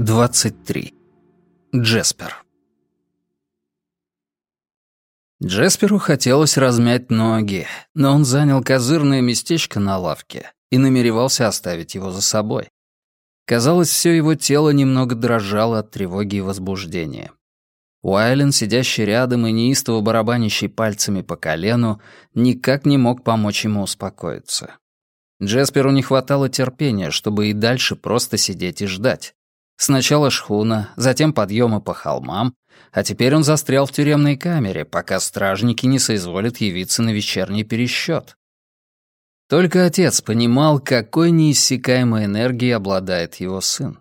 23. Джеспер. Джесперу хотелось размять ноги, но он занял козырное местечко на лавке и намеревался оставить его за собой. Казалось, все его тело немного дрожало от тревоги и возбуждения. Уайлен, сидящий рядом и неистово барабанящий пальцами по колену, никак не мог помочь ему успокоиться. Джесперу не хватало терпения, чтобы и дальше просто сидеть и ждать. Сначала шхуна, затем подъемы по холмам, а теперь он застрял в тюремной камере, пока стражники не соизволят явиться на вечерний пересчет. Только отец понимал, какой неиссякаемой энергией обладает его сын.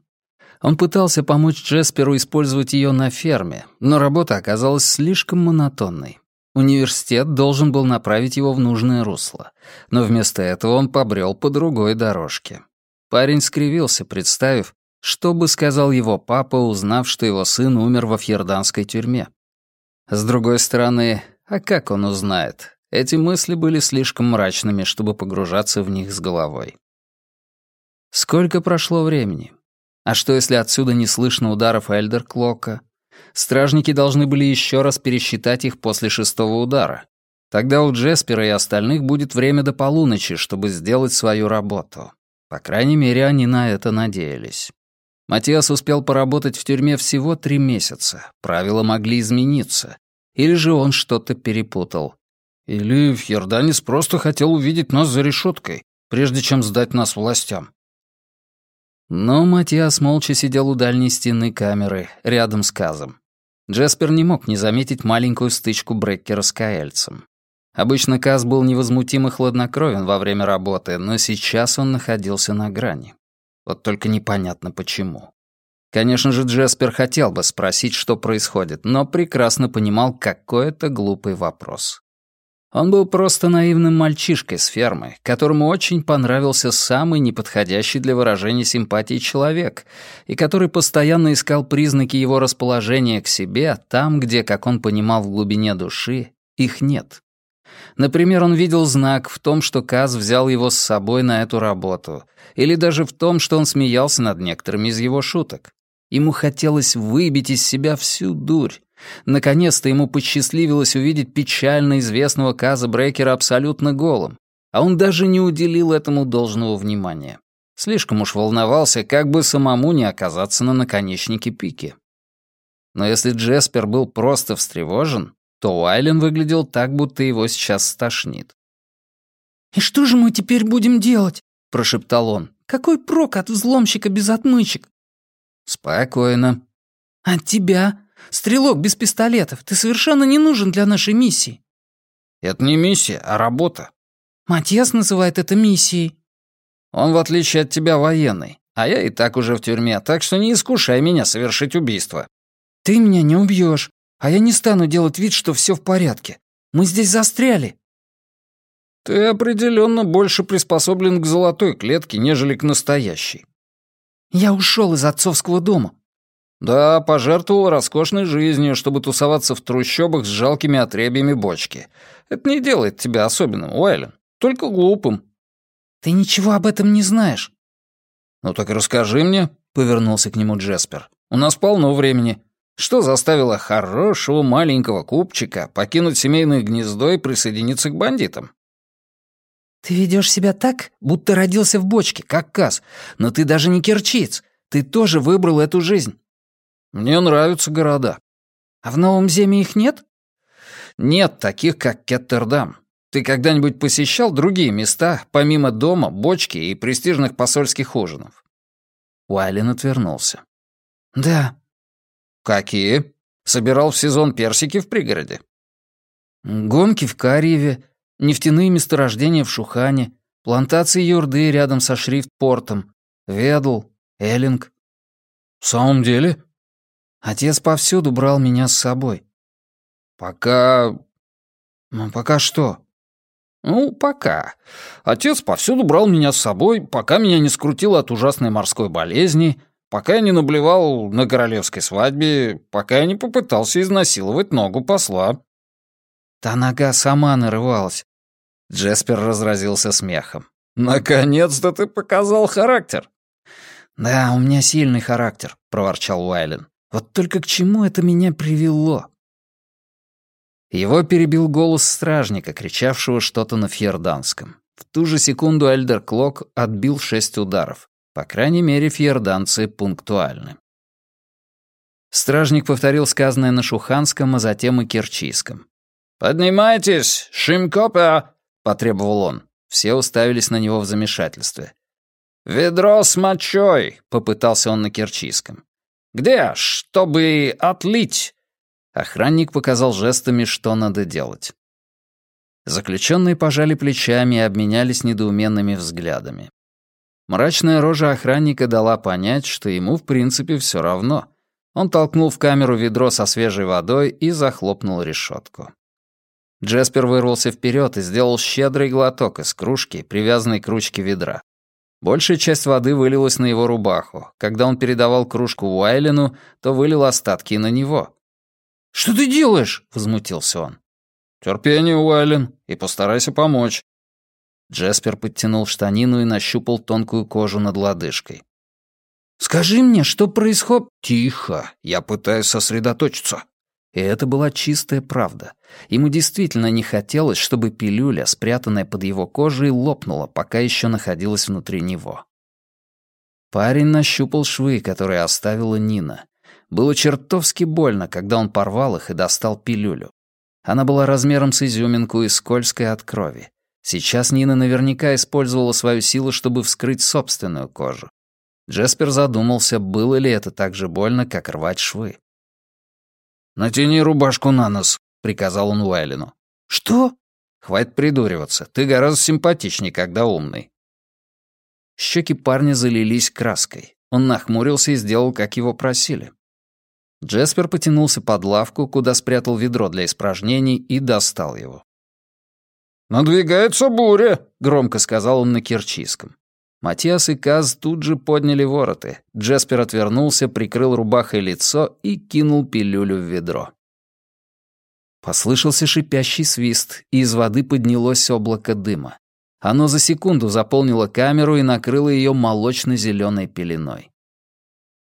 Он пытался помочь Джесперу использовать ее на ферме, но работа оказалась слишком монотонной. Университет должен был направить его в нужное русло, но вместо этого он побрел по другой дорожке. Парень скривился, представив, что бы сказал его папа, узнав, что его сын умер во фьерданской тюрьме. С другой стороны, а как он узнает? Эти мысли были слишком мрачными, чтобы погружаться в них с головой. Сколько прошло времени? А что, если отсюда не слышно ударов Эльдер-Клока? Стражники должны были еще раз пересчитать их после шестого удара. Тогда у Джеспера и остальных будет время до полуночи, чтобы сделать свою работу. По крайней мере, они на это надеялись. Матиас успел поработать в тюрьме всего три месяца. Правила могли измениться. Или же он что-то перепутал. Или Фьерданис просто хотел увидеть нас за решеткой, прежде чем сдать нас властям. Но Матиас молча сидел у дальней стены камеры, рядом с Казом. Джеспер не мог не заметить маленькую стычку Бреккера с Каэльцем. Обычно Каз был невозмутим и хладнокровен во время работы, но сейчас он находился на грани. Вот только непонятно почему. Конечно же, Джеспер хотел бы спросить, что происходит, но прекрасно понимал, какой это глупый вопрос. Он был просто наивным мальчишкой с фермы, которому очень понравился самый неподходящий для выражения симпатии человек, и который постоянно искал признаки его расположения к себе там, где, как он понимал в глубине души, их нет. Например, он видел знак в том, что Каз взял его с собой на эту работу, или даже в том, что он смеялся над некоторыми из его шуток. Ему хотелось выбить из себя всю дурь, Наконец-то ему посчастливилось увидеть печально известного Каза Брейкера абсолютно голым, а он даже не уделил этому должного внимания. Слишком уж волновался, как бы самому не оказаться на наконечнике пики. Но если Джеспер был просто встревожен, то Уайлен выглядел так, будто его сейчас стошнит. «И что же мы теперь будем делать?» — прошептал он. «Какой прок от взломщика без отмычек?» «Спокойно». «От тебя? Стрелок без пистолетов, ты совершенно не нужен для нашей миссии». «Это не миссия, а работа». «Матьяс называет это миссией». «Он, в отличие от тебя, военный, а я и так уже в тюрьме, так что не искушай меня совершить убийство». «Ты меня не убьешь, а я не стану делать вид, что все в порядке. Мы здесь застряли». «Ты определенно больше приспособлен к золотой клетке, нежели к настоящей». «Я ушел из отцовского дома. Да, пожертвовал роскошной жизнью, чтобы тусоваться в трущобах с жалкими отребьями бочки. Это не делает тебя особенным, Уайлен, только глупым. Ты ничего об этом не знаешь. Ну так расскажи мне, повернулся к нему Джеспер. У нас полно времени. Что заставило хорошего маленького купчика покинуть семейное гнездо и присоединиться к бандитам? Ты ведешь себя так, будто родился в бочке, как Каз, но ты даже не керчиц. Ты тоже выбрал эту жизнь. Мне нравятся города. А в Новом Земе их нет? Нет таких, как Кеттердам. Ты когда-нибудь посещал другие места, помимо дома, бочки и престижных посольских ужинов?» Уайлен отвернулся. «Да». «Какие? Собирал в сезон персики в пригороде?» «Гонки в Карьеве, нефтяные месторождения в Шухане, плантации юрды рядом со Шрифт-портом, Ведл, Эллинг». «В самом деле?» Отец повсюду брал меня с собой. Пока... Ну, пока что? Ну, пока. Отец повсюду брал меня с собой, пока меня не скрутило от ужасной морской болезни, пока я не наблевал на королевской свадьбе, пока я не попытался изнасиловать ногу посла. Та нога сама нарывалась. Джеспер разразился смехом. «Наконец-то ты показал характер!» «Да, у меня сильный характер», — проворчал Уайлен. «Вот только к чему это меня привело?» Его перебил голос стражника, кричавшего что-то на фьерданском. В ту же секунду Эльдер Клок отбил шесть ударов. По крайней мере, фьерданцы пунктуальны. Стражник повторил сказанное на шуханском, а затем и керчийском. «Поднимайтесь, Шимкопа!» — потребовал он. Все уставились на него в замешательстве. «Ведро с мочой!» — попытался он на керчийском. «Где, чтобы отлить?» Охранник показал жестами, что надо делать. Заключенные пожали плечами и обменялись недоуменными взглядами. Мрачная рожа охранника дала понять, что ему в принципе все равно. Он толкнул в камеру ведро со свежей водой и захлопнул решетку. Джеспер вырвался вперед и сделал щедрый глоток из кружки, привязанной к ручке ведра. Большая часть воды вылилась на его рубаху. Когда он передавал кружку Уайлену, то вылил остатки на него. «Что ты делаешь?» — возмутился он. «Терпение, Уайлен, и постарайся помочь». Джеспер подтянул штанину и нащупал тонкую кожу над лодыжкой. «Скажи мне, что происходит...» «Тихо, я пытаюсь сосредоточиться». И это была чистая правда. Ему действительно не хотелось, чтобы пилюля, спрятанная под его кожей, лопнула, пока еще находилась внутри него. Парень нащупал швы, которые оставила Нина. Было чертовски больно, когда он порвал их и достал пилюлю. Она была размером с изюминку и скользкой от крови. Сейчас Нина наверняка использовала свою силу, чтобы вскрыть собственную кожу. Джеспер задумался, было ли это так же больно, как рвать швы. «Натяни рубашку на нос», — приказал он Уайлину. «Что?» «Хватит придуриваться. Ты гораздо симпатичнее, когда умный». Щеки парня залились краской. Он нахмурился и сделал, как его просили. Джеспер потянулся под лавку, куда спрятал ведро для испражнений, и достал его. «Надвигается буря», — громко сказал он на кирчийском. Матиас и Каз тут же подняли вороты. Джеспер отвернулся, прикрыл рубахой лицо и кинул пилюлю в ведро. Послышался шипящий свист, и из воды поднялось облако дыма. Оно за секунду заполнило камеру и накрыло ее молочно-зеленой пеленой.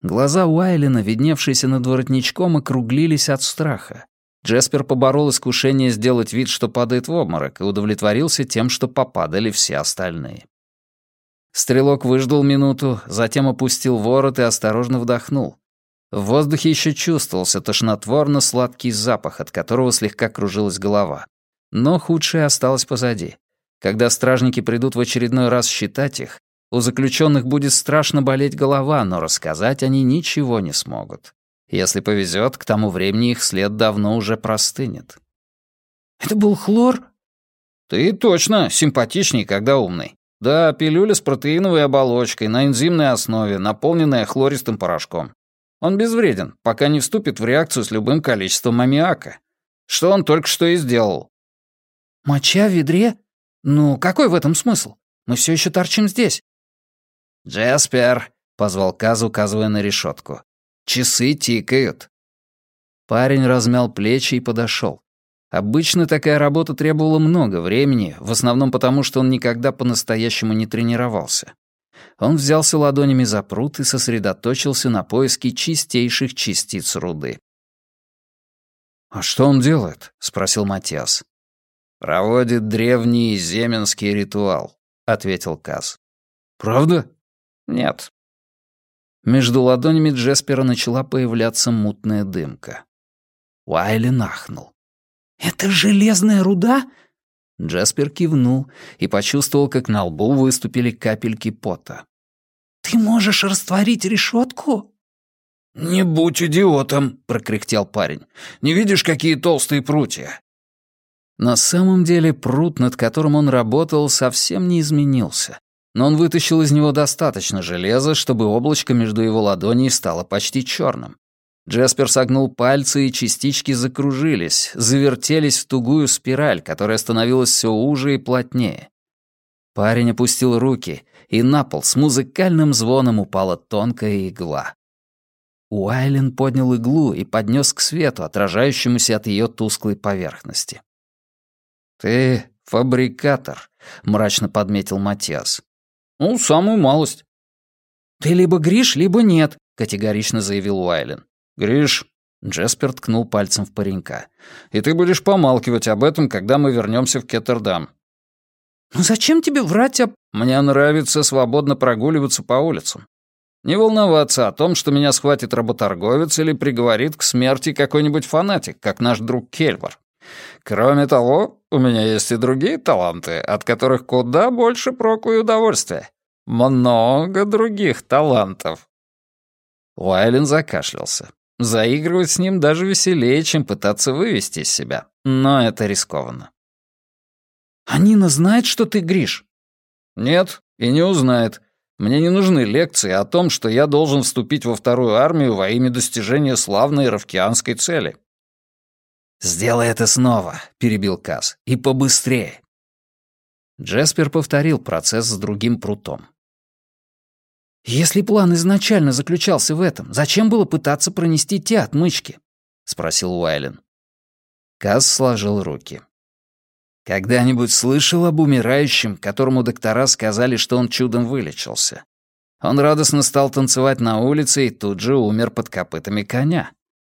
Глаза Уайлина, видневшиеся над воротничком, округлились от страха. Джеспер поборол искушение сделать вид, что падает в обморок, и удовлетворился тем, что попадали все остальные. Стрелок выждал минуту, затем опустил ворот и осторожно вдохнул. В воздухе еще чувствовался тошнотворно-сладкий запах, от которого слегка кружилась голова. Но худшее осталось позади. Когда стражники придут в очередной раз считать их, у заключенных будет страшно болеть голова, но рассказать они ничего не смогут. Если повезет, к тому времени их след давно уже простынет. «Это был хлор?» «Ты точно симпатичней, когда умный. Да, пилюля с протеиновой оболочкой на энзимной основе, наполненная хлористым порошком. Он безвреден, пока не вступит в реакцию с любым количеством аммиака. Что он только что и сделал. Моча в ведре? Ну, какой в этом смысл? Мы все еще торчим здесь. «Джеспер», — позвал Каз, указывая на решетку. «Часы тикают». Парень размял плечи и подошел. Обычно такая работа требовала много времени, в основном потому, что он никогда по-настоящему не тренировался. Он взялся ладонями за пруд и сосредоточился на поиске чистейших частиц руды. «А что он делает?» — спросил Матиас. «Проводит древний земенский ритуал», — ответил Каз. «Правда?» «Нет». Между ладонями Джеспера начала появляться мутная дымка. Уайли нахнул. «Это железная руда?» Джаспер кивнул и почувствовал, как на лбу выступили капельки пота. «Ты можешь растворить решетку?» «Не будь идиотом», — прокряхтел парень. «Не видишь, какие толстые прутья?» На самом деле пруд, над которым он работал, совсем не изменился. Но он вытащил из него достаточно железа, чтобы облачко между его ладоней стало почти черным. Джеспер согнул пальцы, и частички закружились, завертелись в тугую спираль, которая становилась все уже и плотнее. Парень опустил руки, и на пол с музыкальным звоном упала тонкая игла. Уайлен поднял иглу и поднес к свету, отражающемуся от ее тусклой поверхности. «Ты фабрикатор», — мрачно подметил Матиас. «Ну, самую малость». «Ты либо Гриш, либо нет», — категорично заявил Уайлен. «Гриш», — Джеспер ткнул пальцем в паренька, «и ты будешь помалкивать об этом, когда мы вернемся в Кеттердам». «Ну зачем тебе врать об...» «Мне нравится свободно прогуливаться по улицам. Не волноваться о том, что меня схватит работорговец или приговорит к смерти какой-нибудь фанатик, как наш друг Кельвар. Кроме того, у меня есть и другие таланты, от которых куда больше проку и удовольствия. Много других талантов». Уайлен закашлялся. Заигрывать с ним даже веселее, чем пытаться вывести из себя. Но это рискованно. «А Нина знает, что ты Гриш?» «Нет, и не узнает. Мне не нужны лекции о том, что я должен вступить во вторую армию во имя достижения славной равкианской цели». «Сделай это снова», — перебил Каз, — «и побыстрее». Джеспер повторил процесс с другим прутом. «Если план изначально заключался в этом, зачем было пытаться пронести те отмычки?» — спросил Уайлен. Каз сложил руки. Когда-нибудь слышал об умирающем, которому доктора сказали, что он чудом вылечился? Он радостно стал танцевать на улице и тут же умер под копытами коня.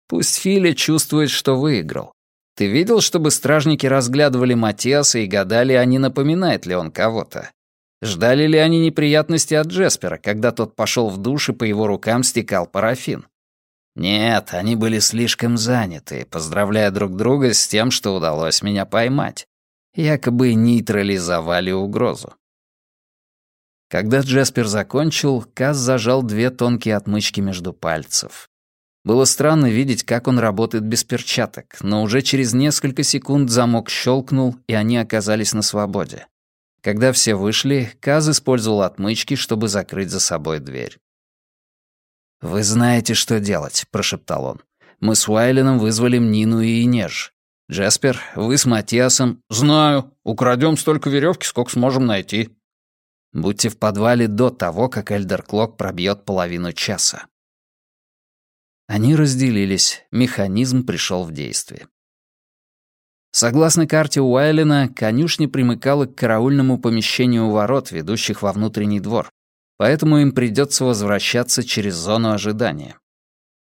Пусть Филя чувствует, что выиграл. Ты видел, чтобы стражники разглядывали Матиаса и гадали, а не напоминает ли он кого-то? Ждали ли они неприятности от Джеспера, когда тот пошел в душ и по его рукам стекал парафин? Нет, они были слишком заняты, поздравляя друг друга с тем, что удалось меня поймать якобы нейтрализовали угрозу. Когда Джеспер закончил, Каз зажал две тонкие отмычки между пальцев. Было странно видеть, как он работает без перчаток, но уже через несколько секунд замок щелкнул, и они оказались на свободе. Когда все вышли, Каз использовал отмычки, чтобы закрыть за собой дверь. «Вы знаете, что делать», — прошептал он. «Мы с Уайленом вызвали Нину и Инеж. «Джеспер, вы с Матиасом...» «Знаю. Украдем столько веревки, сколько сможем найти». «Будьте в подвале до того, как Эльдер Клок пробьет половину часа». Они разделились, механизм пришел в действие. Согласно карте Уайлена, конюшня примыкала к караульному помещению ворот, ведущих во внутренний двор, поэтому им придется возвращаться через зону ожидания.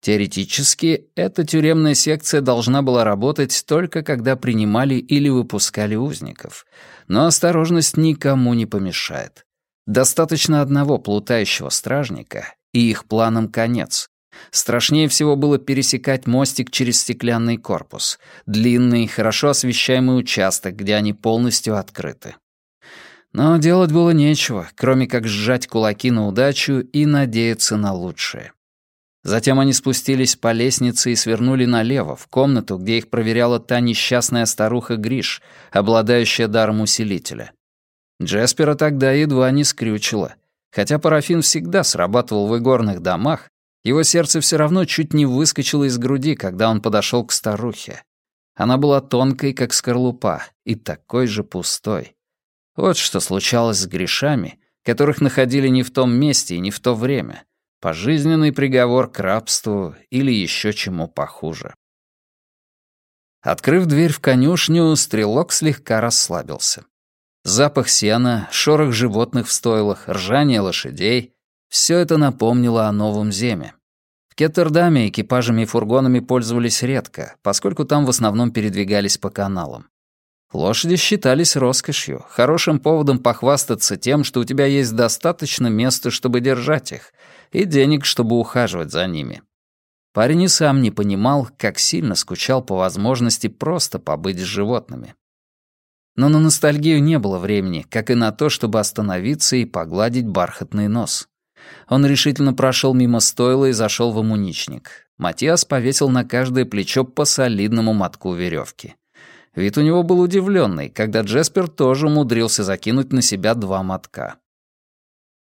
Теоретически, эта тюремная секция должна была работать только когда принимали или выпускали узников. Но осторожность никому не помешает. Достаточно одного плутающего стражника, и их планам конец. Страшнее всего было пересекать мостик через стеклянный корпус, длинный, хорошо освещаемый участок, где они полностью открыты. Но делать было нечего, кроме как сжать кулаки на удачу и надеяться на лучшее. Затем они спустились по лестнице и свернули налево, в комнату, где их проверяла та несчастная старуха Гриш, обладающая даром усилителя. Джеспера тогда едва не скрючила. Хотя парафин всегда срабатывал в игорных домах, его сердце все равно чуть не выскочило из груди, когда он подошел к старухе. Она была тонкой, как скорлупа, и такой же пустой. Вот что случалось с грешами, которых находили не в том месте и не в то время — пожизненный приговор к рабству или еще чему похуже. Открыв дверь в конюшню, стрелок слегка расслабился. Запах сена, шорох животных в стойлах, ржание лошадей — все это напомнило о новом земе. В Кеттердаме экипажами и фургонами пользовались редко, поскольку там в основном передвигались по каналам. Лошади считались роскошью, хорошим поводом похвастаться тем, что у тебя есть достаточно места, чтобы держать их, и денег, чтобы ухаживать за ними. Парень и сам не понимал, как сильно скучал по возможности просто побыть с животными. Но на ностальгию не было времени, как и на то, чтобы остановиться и погладить бархатный нос. Он решительно прошел мимо стойла и зашел в амуничник. Матиас повесил на каждое плечо по солидному мотку веревки. Вид у него был удивленный, когда Джеспер тоже умудрился закинуть на себя два мотка.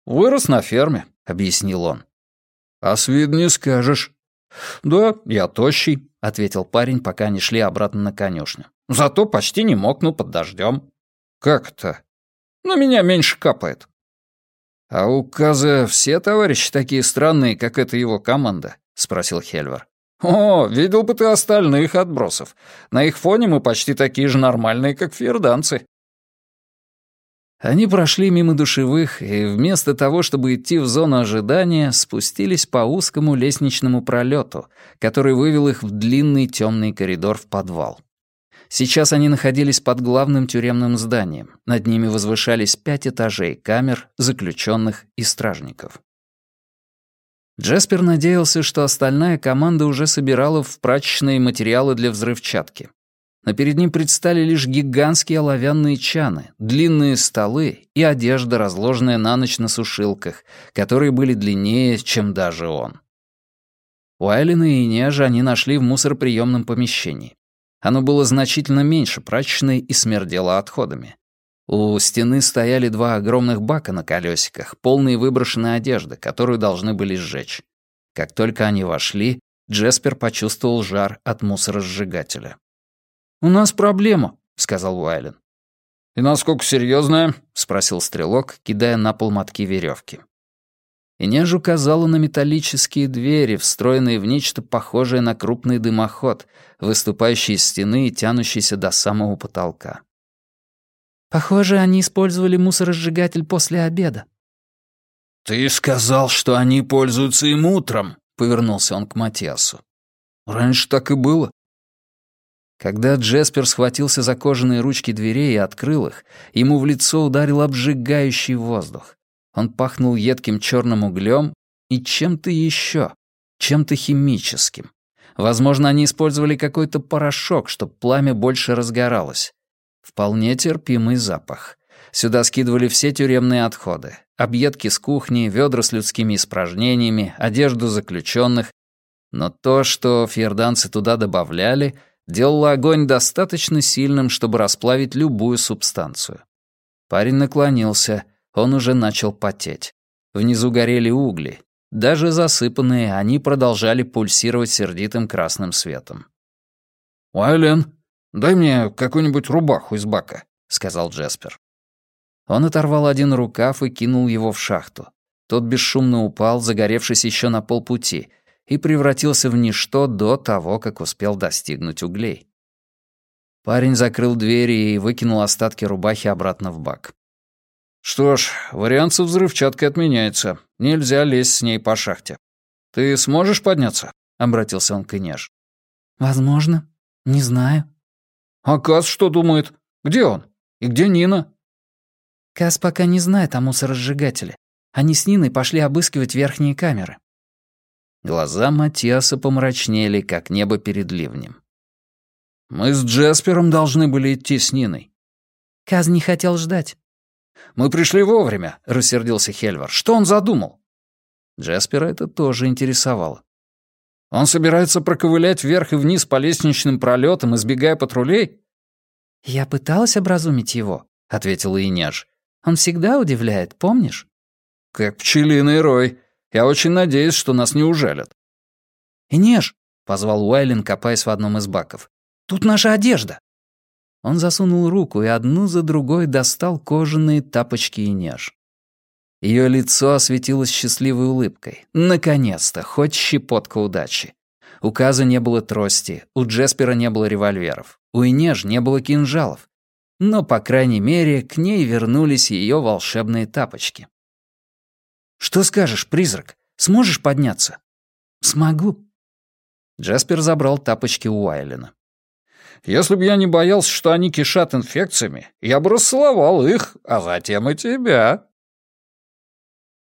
«Вырос на ферме», — объяснил он. «А с виду не скажешь». «Да, я тощий», — ответил парень, пока они шли обратно на конюшню. «Зато почти не мокну под дождем». «Как это?» «На меня меньше капает». «А у Каза все товарищи такие странные, как эта его команда?» — спросил Хельвер. «О, видел бы ты остальных отбросов. На их фоне мы почти такие же нормальные, как ферданцы». Они прошли мимо душевых и вместо того, чтобы идти в зону ожидания, спустились по узкому лестничному пролету, который вывел их в длинный темный коридор в подвал. Сейчас они находились под главным тюремным зданием. Над ними возвышались пять этажей камер, заключенных и стражников. Джеспер надеялся, что остальная команда уже собирала в прачечные материалы для взрывчатки но перед ним предстали лишь гигантские оловянные чаны, длинные столы и одежда, разложенная на ночь на сушилках, которые были длиннее, чем даже он. Уайлина и Нежа они нашли в мусороприемном помещении. Оно было значительно меньше прачечной и смердело отходами. У стены стояли два огромных бака на колесиках, полные выброшенной одежды, которую должны были сжечь. Как только они вошли, Джеспер почувствовал жар от мусоросжигателя. «У нас проблема», — сказал Уайлен. «И насколько серьезная?» — спросил стрелок, кидая на пол мотки веревки. Инеж указала на металлические двери, встроенные в нечто похожее на крупный дымоход, выступающий из стены и тянущийся до самого потолка. «Похоже, они использовали мусоросжигатель после обеда». «Ты сказал, что они пользуются им утром», — повернулся он к Матиасу. «Раньше так и было. Когда Джеспер схватился за кожаные ручки дверей и открыл их, ему в лицо ударил обжигающий воздух. Он пахнул едким черным углем и чем-то еще, чем-то химическим. Возможно, они использовали какой-то порошок, чтобы пламя больше разгоралось. Вполне терпимый запах. Сюда скидывали все тюремные отходы. Объедки с кухни, ведра с людскими испражнениями, одежду заключенных. Но то, что фьерданцы туда добавляли — делала огонь достаточно сильным, чтобы расплавить любую субстанцию. Парень наклонился, он уже начал потеть. Внизу горели угли. Даже засыпанные, они продолжали пульсировать сердитым красным светом. «Уайлен, дай мне какую-нибудь рубаху из бака», — сказал Джеспер. Он оторвал один рукав и кинул его в шахту. Тот бесшумно упал, загоревшись еще на полпути — и превратился в ничто до того, как успел достигнуть углей. Парень закрыл двери и выкинул остатки рубахи обратно в бак. «Что ж, вариант со взрывчаткой отменяется. Нельзя лезть с ней по шахте. Ты сможешь подняться?» — обратился он к Инеж. «Возможно. Не знаю». «А Кас что думает? Где он? И где Нина?» Кас пока не знает о мусоросжигателе. Они с Ниной пошли обыскивать верхние камеры. Глаза Матиаса помрачнели, как небо перед ливнем. «Мы с Джеспером должны были идти с Ниной». Каз не хотел ждать. «Мы пришли вовремя», — рассердился Хельвар. «Что он задумал?» Джеспера это тоже интересовало. «Он собирается проковылять вверх и вниз по лестничным пролетам, избегая патрулей?» «Я пыталась образумить его», — ответила Инеж. «Он всегда удивляет, помнишь?» «Как пчелиный рой», я очень надеюсь, что нас не ужалят». «Инеш», — позвал Уайлен, копаясь в одном из баков. «Тут наша одежда». Он засунул руку и одну за другой достал кожаные тапочки Инеш. Ее лицо осветилось счастливой улыбкой. Наконец-то, хоть щепотка удачи. У Каза не было трости, у Джеспера не было револьверов, у Инеж не было кинжалов. Но, по крайней мере, к ней вернулись ее волшебные тапочки. «Что скажешь, призрак? Сможешь подняться?» «Смогу». Джаспер забрал тапочки у Уайлена. «Если бы я не боялся, что они кишат инфекциями, я бы расцеловал их, а затем и тебя».